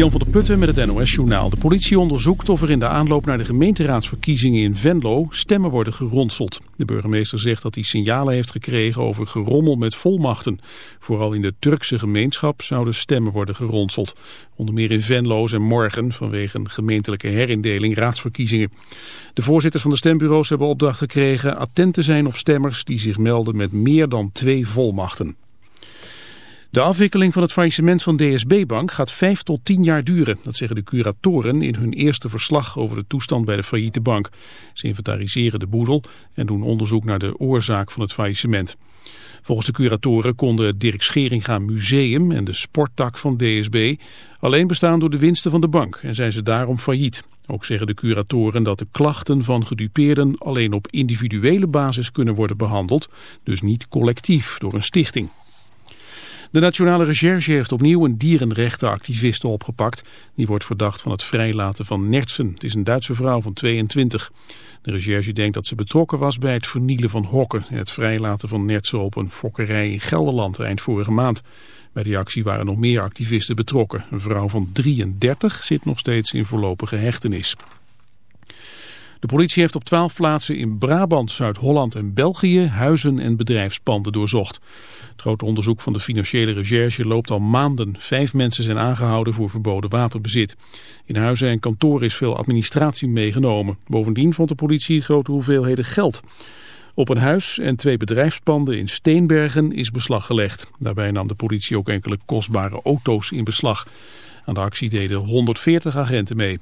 Jan van der Putten met het NOS-journaal. De politie onderzoekt of er in de aanloop naar de gemeenteraadsverkiezingen in Venlo stemmen worden geronseld. De burgemeester zegt dat hij signalen heeft gekregen over gerommel met volmachten. Vooral in de Turkse gemeenschap zouden stemmen worden geronseld. Onder meer in Venlo zijn morgen vanwege een gemeentelijke herindeling raadsverkiezingen. De voorzitters van de stembureaus hebben opdracht gekregen attent te zijn op stemmers die zich melden met meer dan twee volmachten. De afwikkeling van het faillissement van DSB Bank gaat vijf tot tien jaar duren. Dat zeggen de curatoren in hun eerste verslag over de toestand bij de failliete bank. Ze inventariseren de boedel en doen onderzoek naar de oorzaak van het faillissement. Volgens de curatoren konden het Dirk Scheringa Museum en de sporttak van DSB alleen bestaan door de winsten van de bank en zijn ze daarom failliet. Ook zeggen de curatoren dat de klachten van gedupeerden alleen op individuele basis kunnen worden behandeld, dus niet collectief door een stichting. De Nationale Recherche heeft opnieuw een dierenrechtenactiviste opgepakt. Die wordt verdacht van het vrijlaten van nertsen. Het is een Duitse vrouw van 22. De recherche denkt dat ze betrokken was bij het vernielen van hokken... en het vrijlaten van nertsen op een fokkerij in Gelderland eind vorige maand. Bij die actie waren nog meer activisten betrokken. Een vrouw van 33 zit nog steeds in voorlopige hechtenis. De politie heeft op twaalf plaatsen in Brabant, Zuid-Holland en België huizen en bedrijfspanden doorzocht. Het grote onderzoek van de financiële recherche loopt al maanden. Vijf mensen zijn aangehouden voor verboden wapenbezit. In huizen en kantoren is veel administratie meegenomen. Bovendien vond de politie grote hoeveelheden geld. Op een huis en twee bedrijfspanden in Steenbergen is beslag gelegd. Daarbij nam de politie ook enkele kostbare auto's in beslag. Aan de actie deden 140 agenten mee.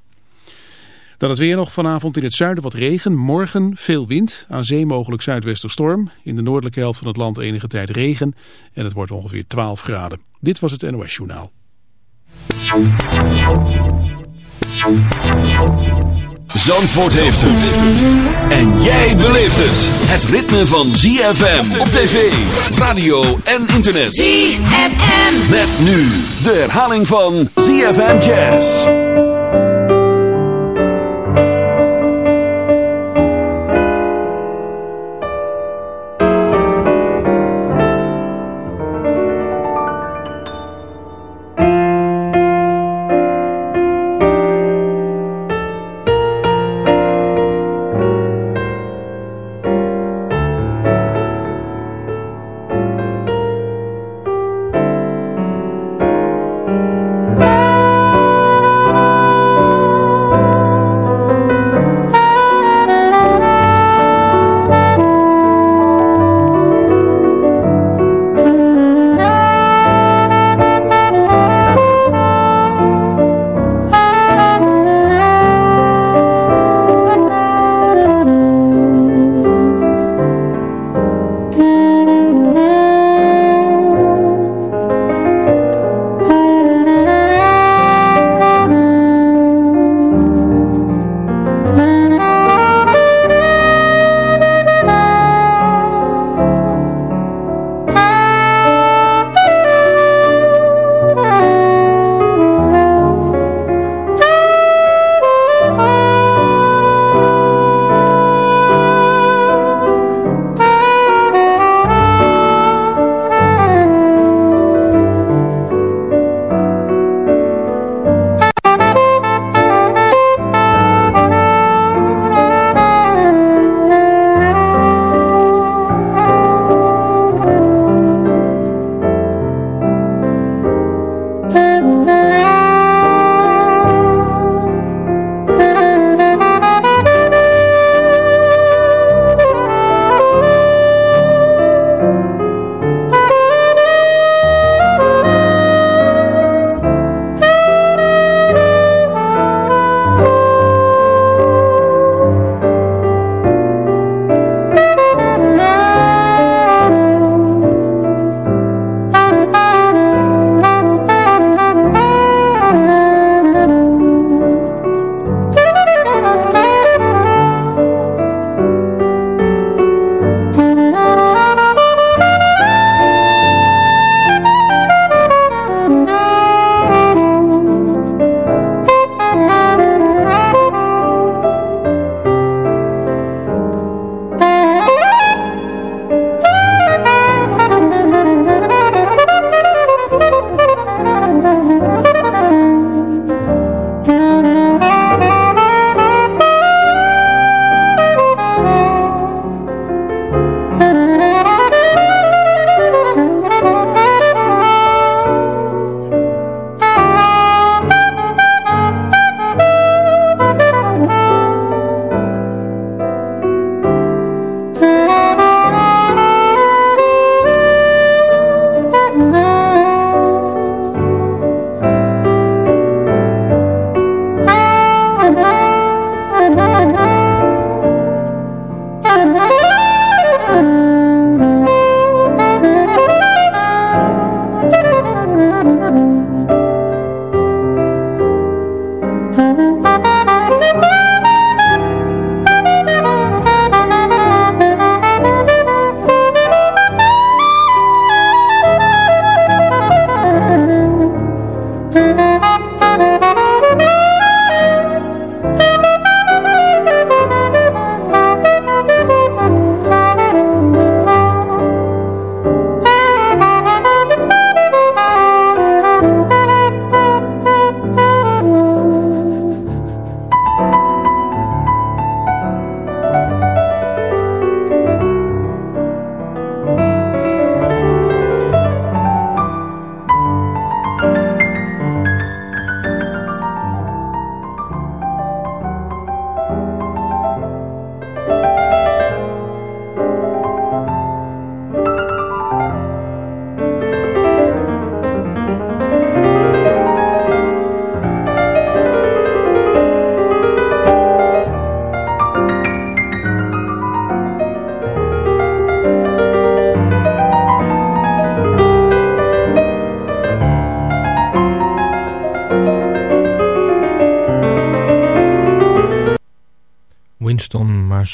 Dan het weer nog vanavond in het zuiden wat regen. Morgen veel wind. Aan zee mogelijk zuidwesterstorm. In de noordelijke helft van het land enige tijd regen. En het wordt ongeveer 12 graden. Dit was het NOS Journaal. Zandvoort heeft het. En jij beleeft het. Het ritme van ZFM op tv, radio en internet. ZFM. Met nu de herhaling van ZFM Jazz.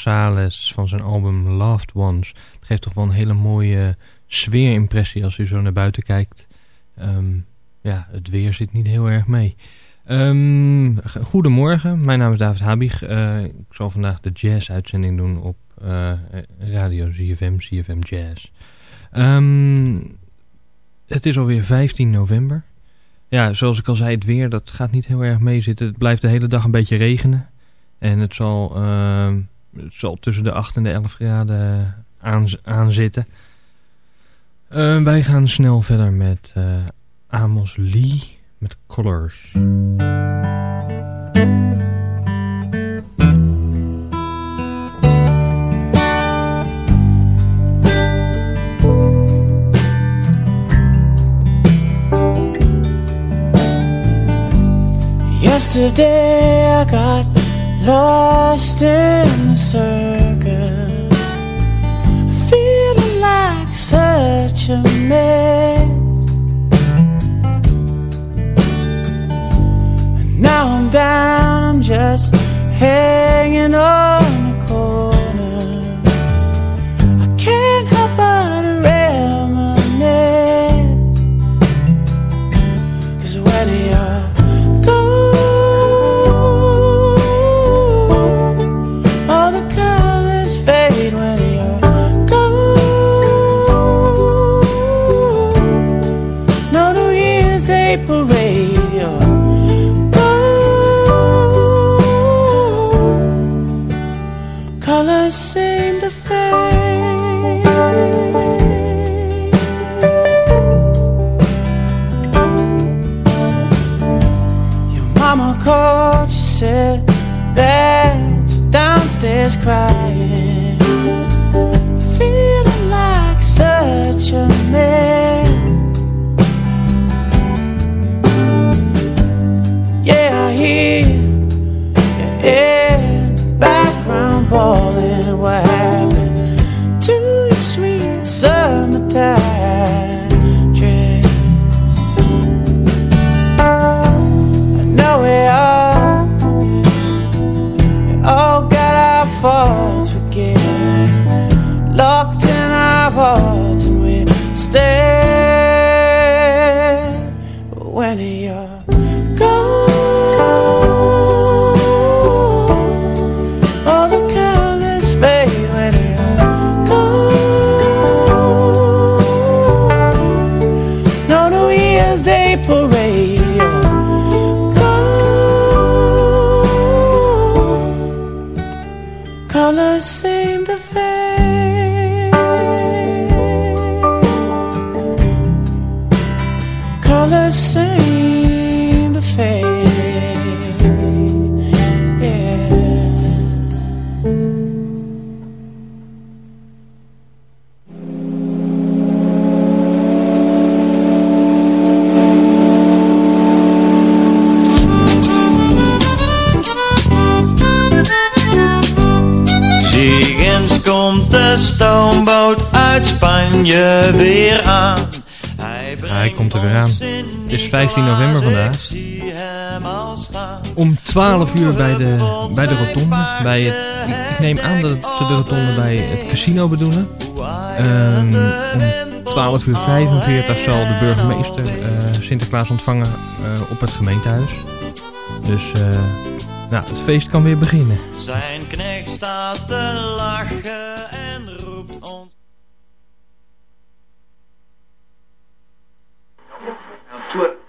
Marsalis van zijn album Loved Ones. Het geeft toch wel een hele mooie sfeerimpressie als u zo naar buiten kijkt. Ehm, ja, het weer zit niet heel erg mee. Um, goedemorgen, mijn naam is David Habig. Uh, ik zal vandaag de jazz-uitzending doen op uh, radio ZFM, ZFM Jazz. Um, het is alweer 15 november. Ja, zoals ik al zei, het weer dat gaat niet heel erg meezitten. Het blijft de hele dag een beetje regenen. En het zal, het zal tussen de 8 en de 11 graden aan, aan zitten. Uh, wij gaan snel verder met uh, Amos Lee met Colors. Yesterday I got lost in the circus, feeling like such a mess. And now I'm down, I'm just hanging on Spanje weer aan. Hij, Hij komt er weer aan. Het is 15 november vandaag. Om 12 uur bij de, bij de rotonde. Bij het, ik- neem aan dat ze de rotonde bij het casino bedoelen. Ehm, om 12 uur 45 zal de burgemeester eh, Sinterklaas ontvangen eh, op het gemeentehuis. Dus eh, nou, het feest kan weer beginnen. Zijn knecht staat te lachen to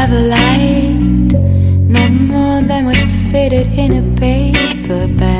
travel light, not more than would fit it in a paper bag.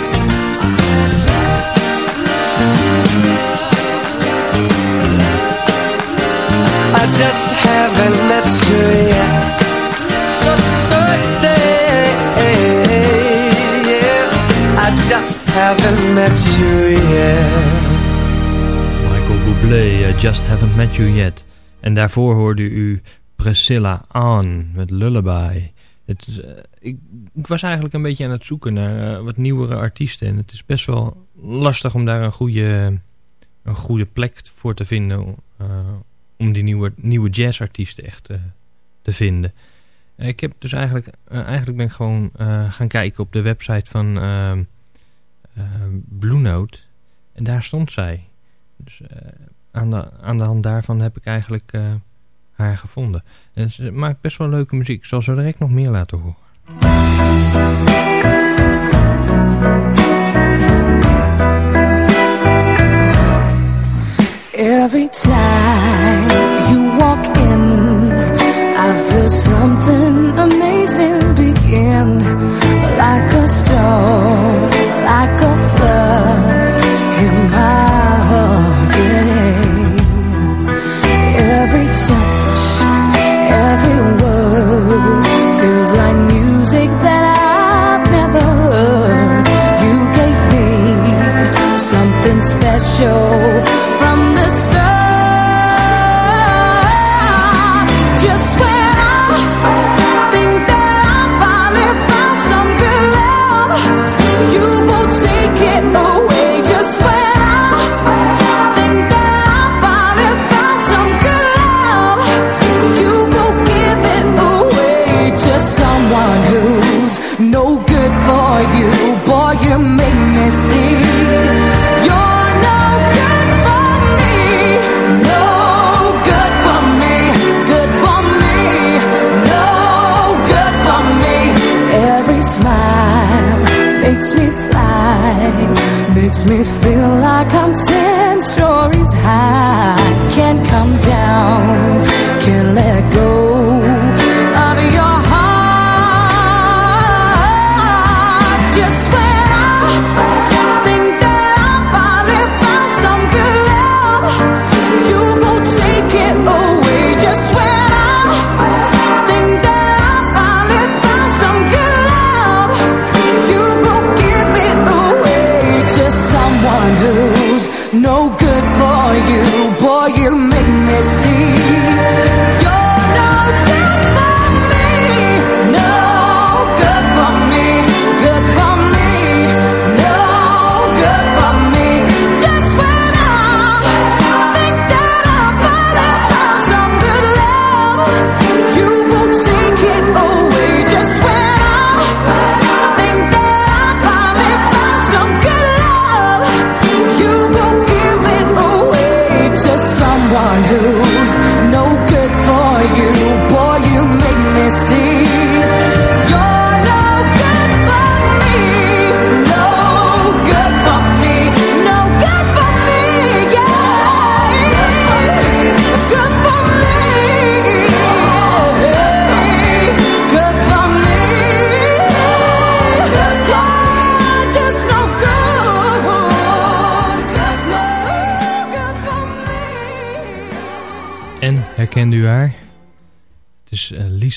I just haven't met you yet. I just haven't met you yet. Michael Bublé, I Just Haven't Met You Yet. En daarvoor hoorde u Priscilla aan met Lullaby. Uh, ik, was eigenlijk een beetje aan het zoeken naar uh, wat nieuwere artiesten. En het is best wel lastig om daar een goede, een goede plek voor te vinden. Uh, om die nieuwe, nieuwe jazzartiesten echt te vinden. ik heb dus eigenlijk, eigenlijk ben ik gewoon gaan kijken op de website van Blue Note. En daar stond zij. Dus aan, de, aan de hand daarvan heb ik eigenlijk haar gevonden. En ze maakt best wel leuke muziek. Ik zal zo direct nog meer laten horen. Every time makes me feel like I'm 10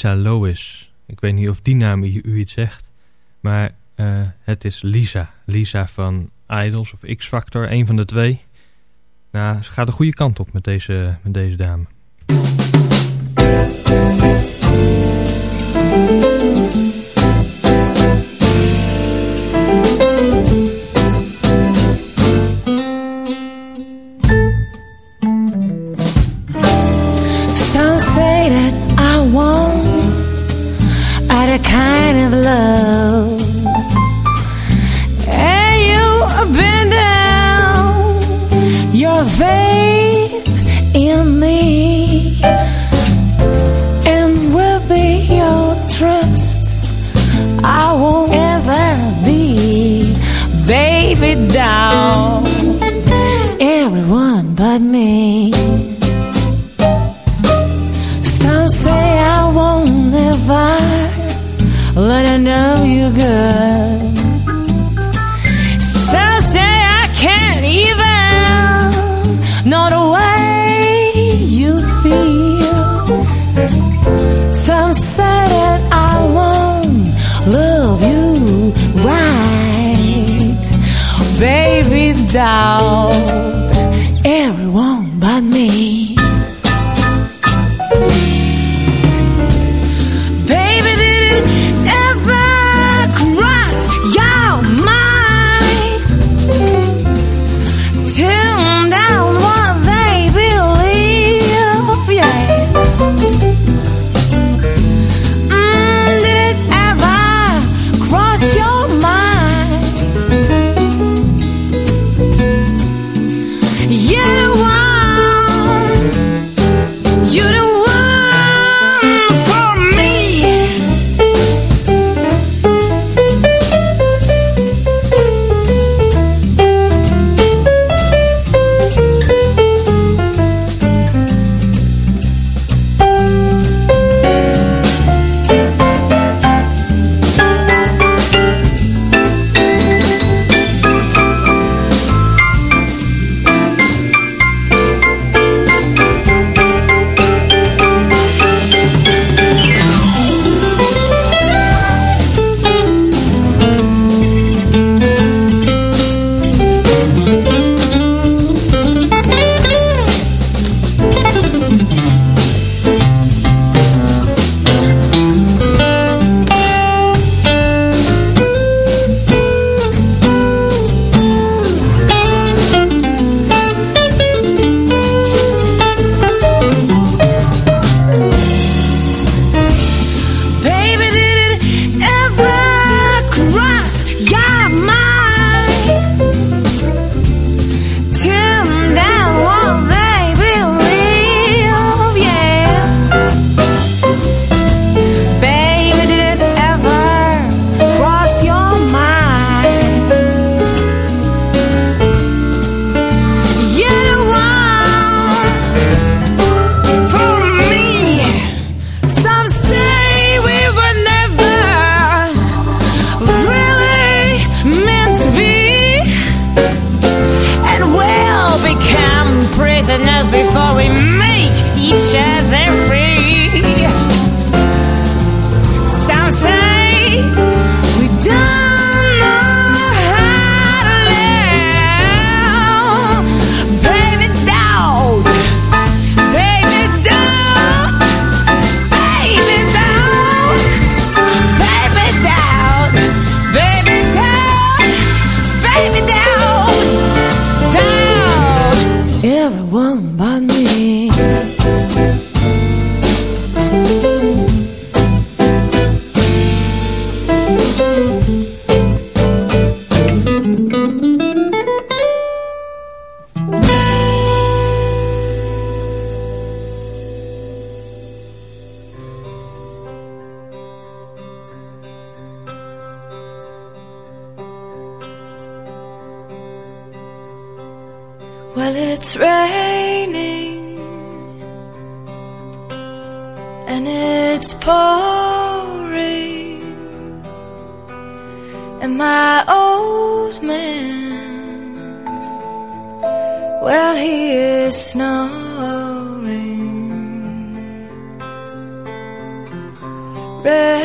Lisa Lois. Ik weet niet of die naam u, iets zegt. Maar uh, het is Lisa. Lisa van Idols of X-Factor. Een van de twee. Nou, ze gaat de goede kant op met deze, met deze dame. Well, it's raining and it's pouring, and my old man, well, he is snoring. Red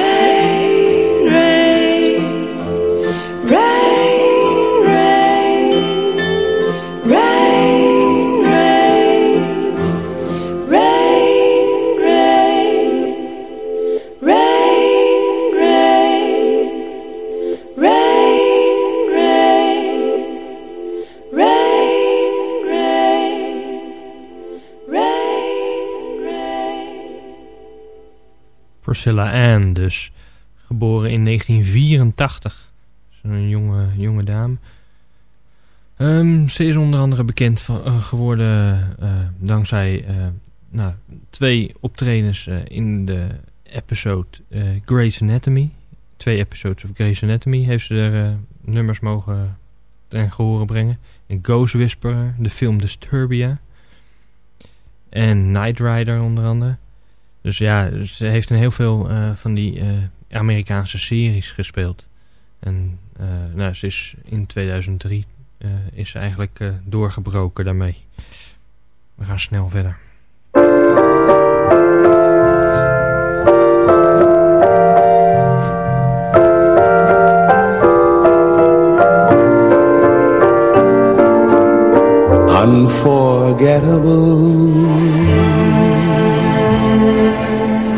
away. Priscilla Ann dus. Geboren in 1984. zo'n jonge, jonge dame. Ehm, ze is onder andere bekend eh, geworden eh, dankzij eh, nou, twee optredens in de episode Grey's Anatomy. Twee episodes of Grey's Anatomy heeft ze er nummers mogen ten gehoren brengen. in Ghost Whisperer, de film Disturbia. En Night Rider onder andere. Dus ja, ze heeft in heel veel eh, van die eh, Amerikaanse series gespeeld. En eh, nou, ze is in 2003 eh, is ze eigenlijk doorgebroken daarmee. We gaan snel verder. Unforgettable.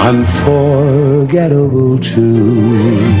unforgettable too.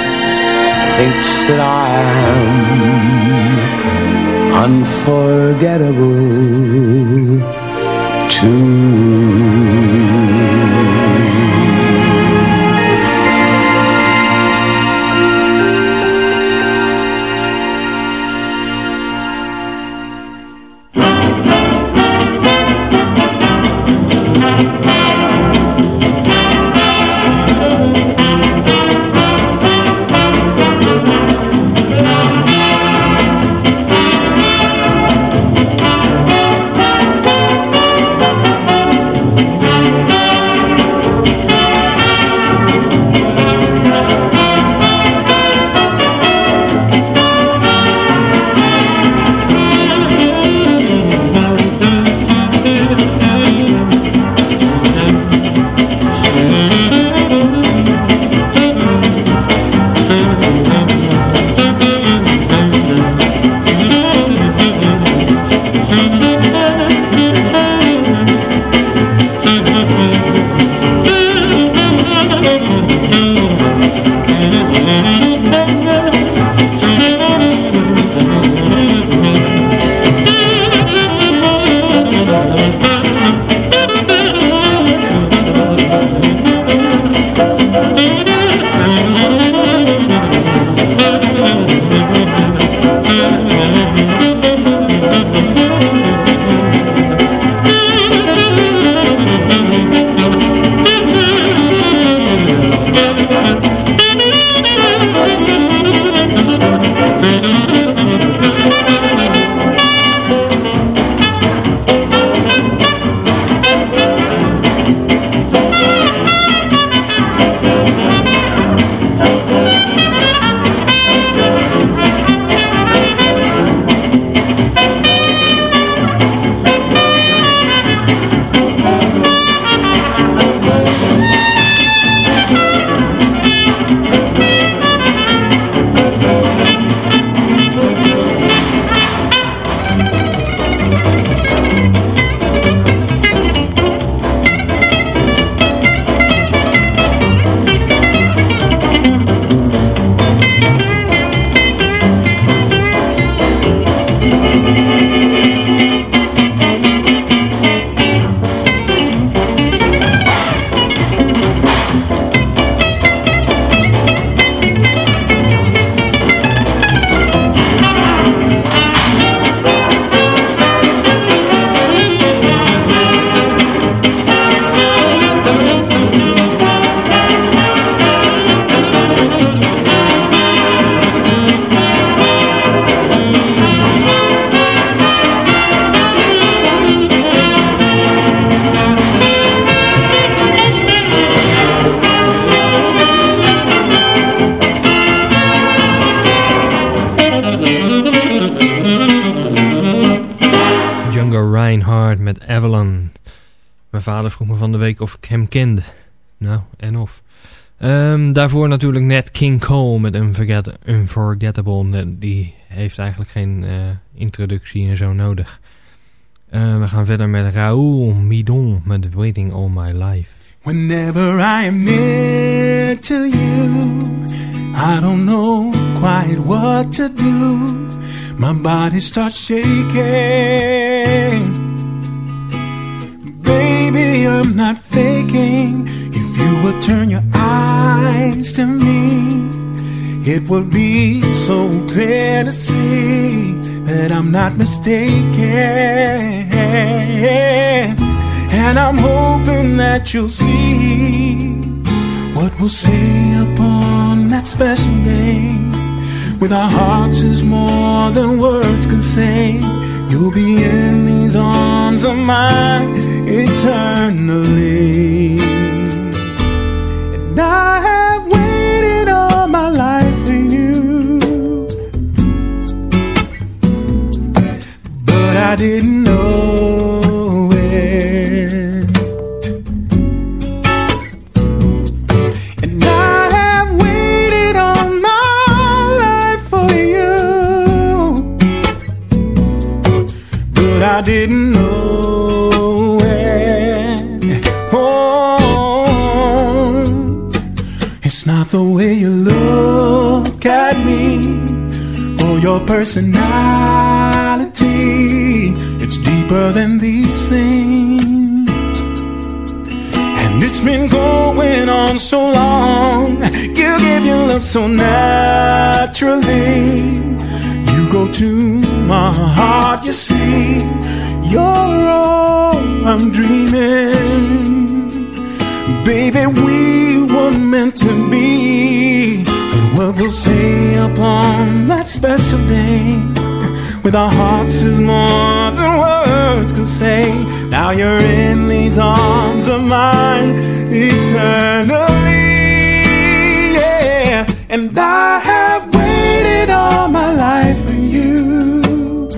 thinks that I am unforgettable too. Bernard met Avalon. Mijn vader vroeg me van de week of ik hem kende. Nou, en of. Ehm, daarvoor natuurlijk net King Cole met Unforget Unforgettable. Die heeft eigenlijk geen uh, introductie en zo nodig. Uh, we gaan verder met Raoul Midon met Waiting All My Life. Whenever I near to you, I don't know quite what to do. My body starts shaking. I'm not faking. If you would turn your eyes to me, it would be so clear to see that I'm not mistaken. And I'm hoping that you'll see what we'll say upon that special day. With our hearts is more than words can say. You'll be in these arms of mine eternally. And I have waited all my life for you. But I didn't know the way you look at me or your personality. It's deeper than these things. And it's been going on so long. You give your love so naturally. You go to my heart, you see. You're all I'm dreaming. Baby, we were meant to be. And what we'll say upon that special day. With our hearts is more than words can say. Now you're in these arms of mine eternally. Yeah, and I have waited all my life for you.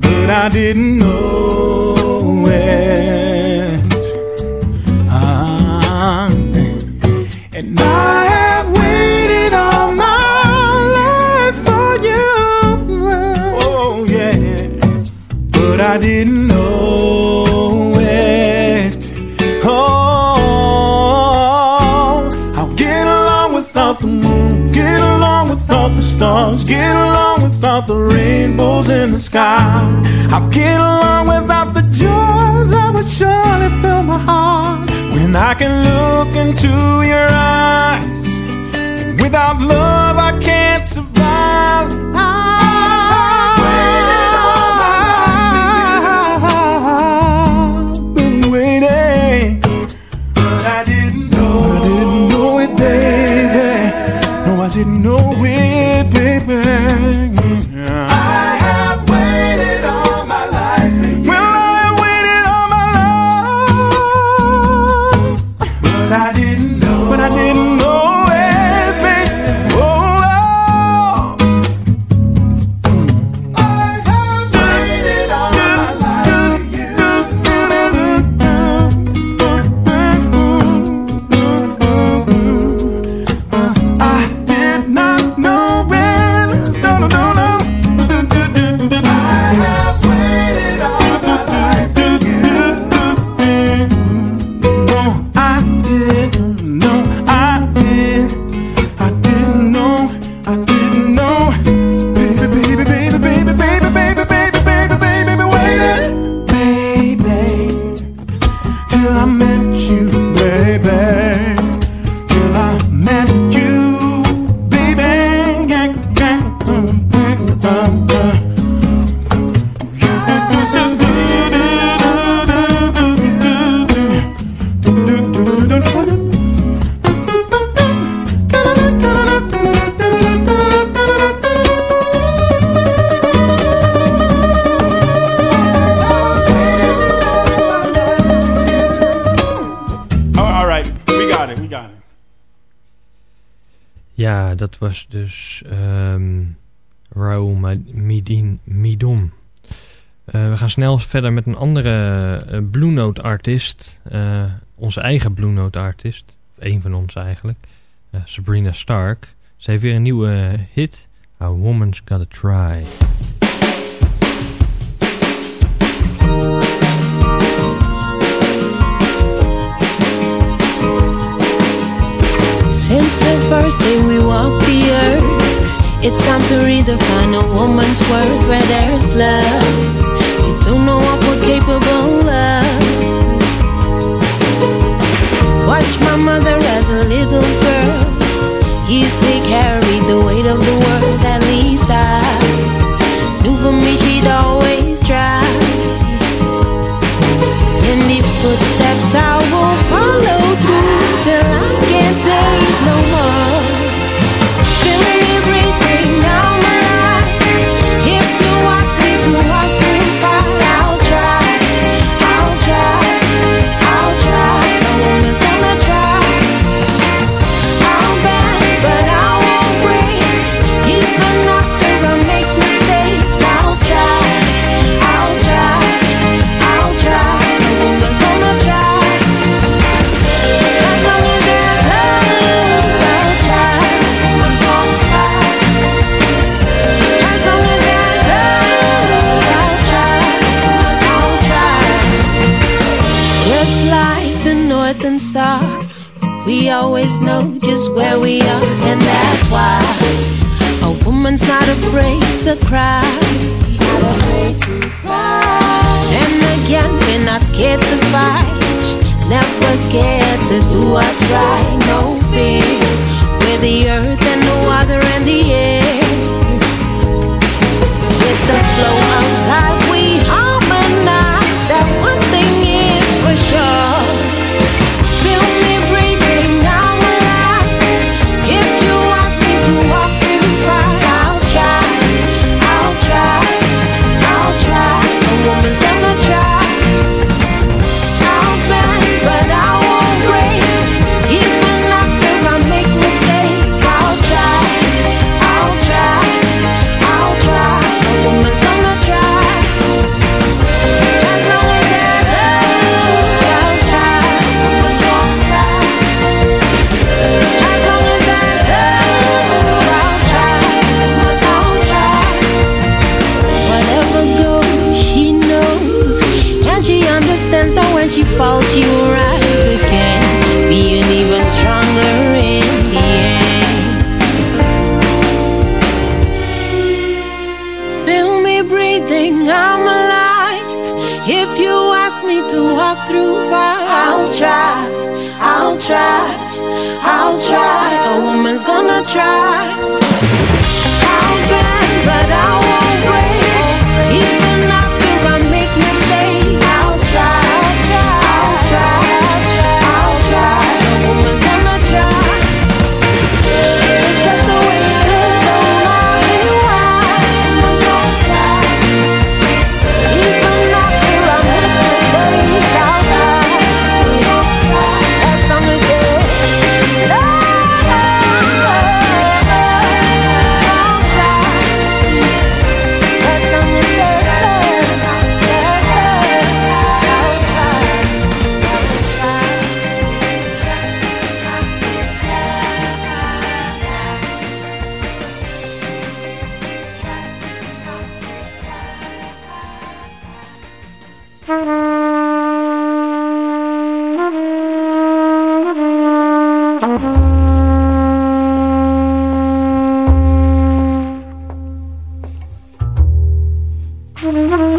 But I didn't know rainbows in the sky. I'll get along without the joy that would surely fill my heart when I can look into your eyes. Without love, I can't survive. I've snel verder met een andere eh, Blue Note artiest. Eh, onze eigen Blue Note artist, Of een van ons eigenlijk. Eh, Sabrina Stark. Ze heeft weer een nieuwe hit. A Woman's Gotta Try. Since the first day we walked the earth, it's time to read the final woman's worth where there's love.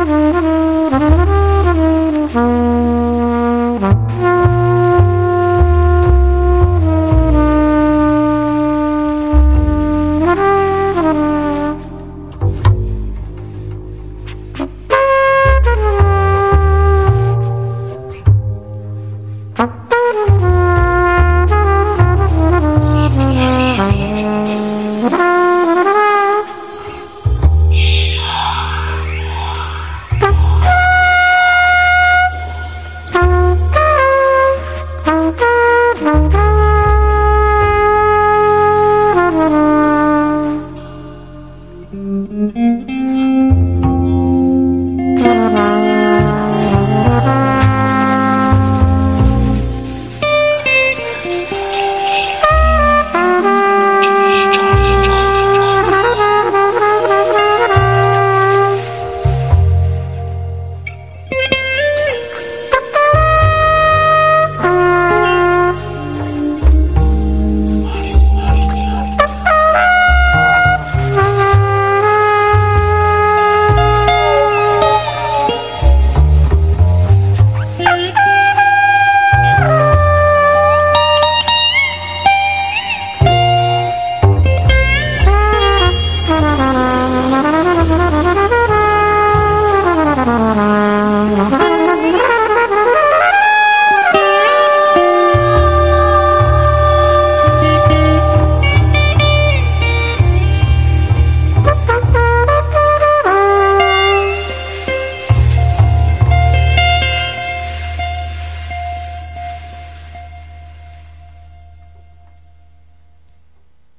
Mm-hmm.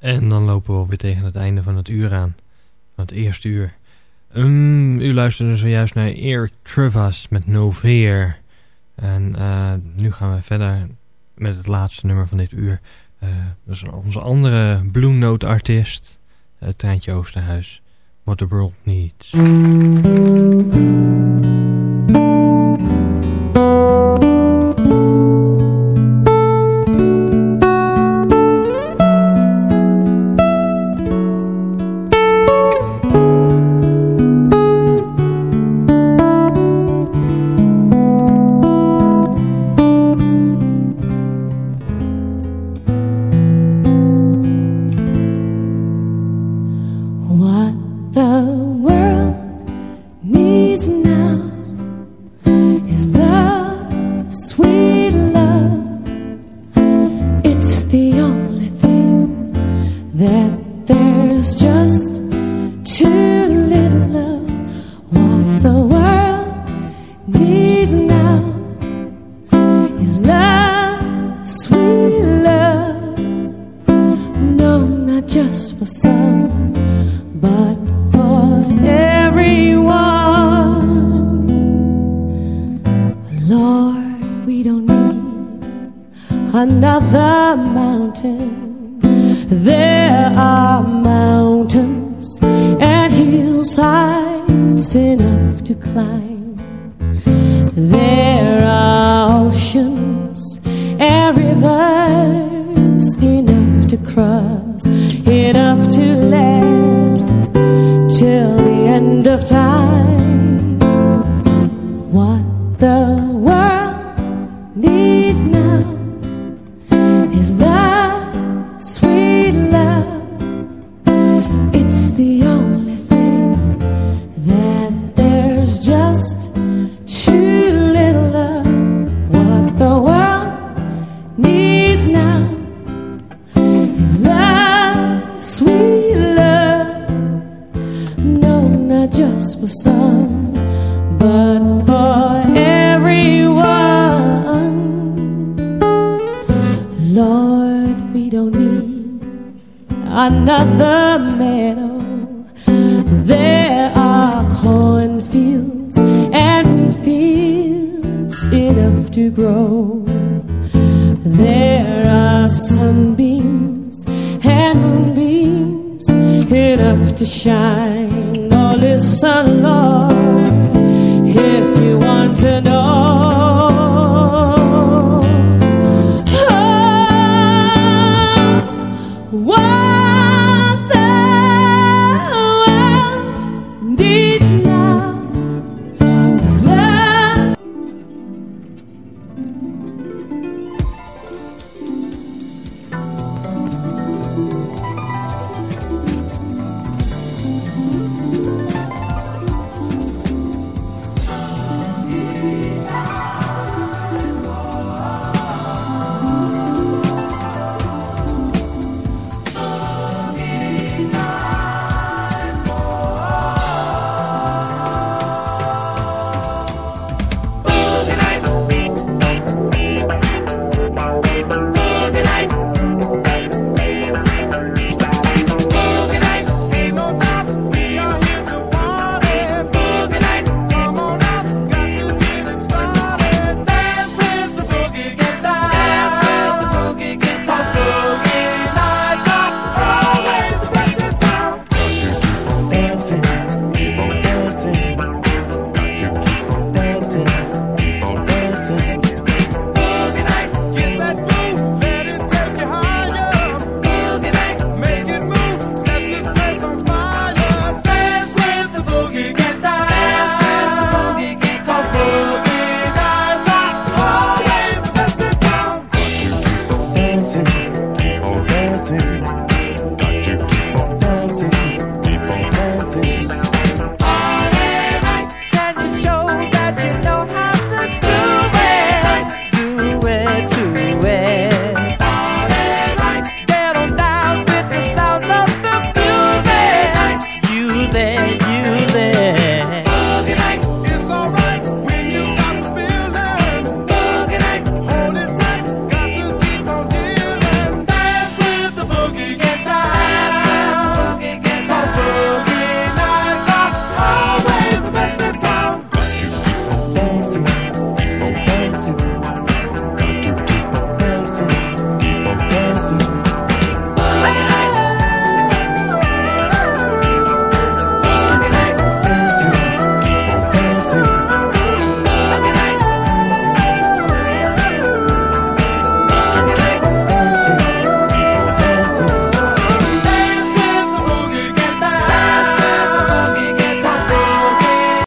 En dan lopen we weer tegen het einde van het uur aan. Van het eerste uur. Ehm, u luisterde zojuist naar Eric Trevas met Noveer. En eh, nu gaan we verder met het laatste nummer van dit uur. Uh, onze andere Blue Note artiest. Uh, Treintje Oosterhuis. What the World Needs.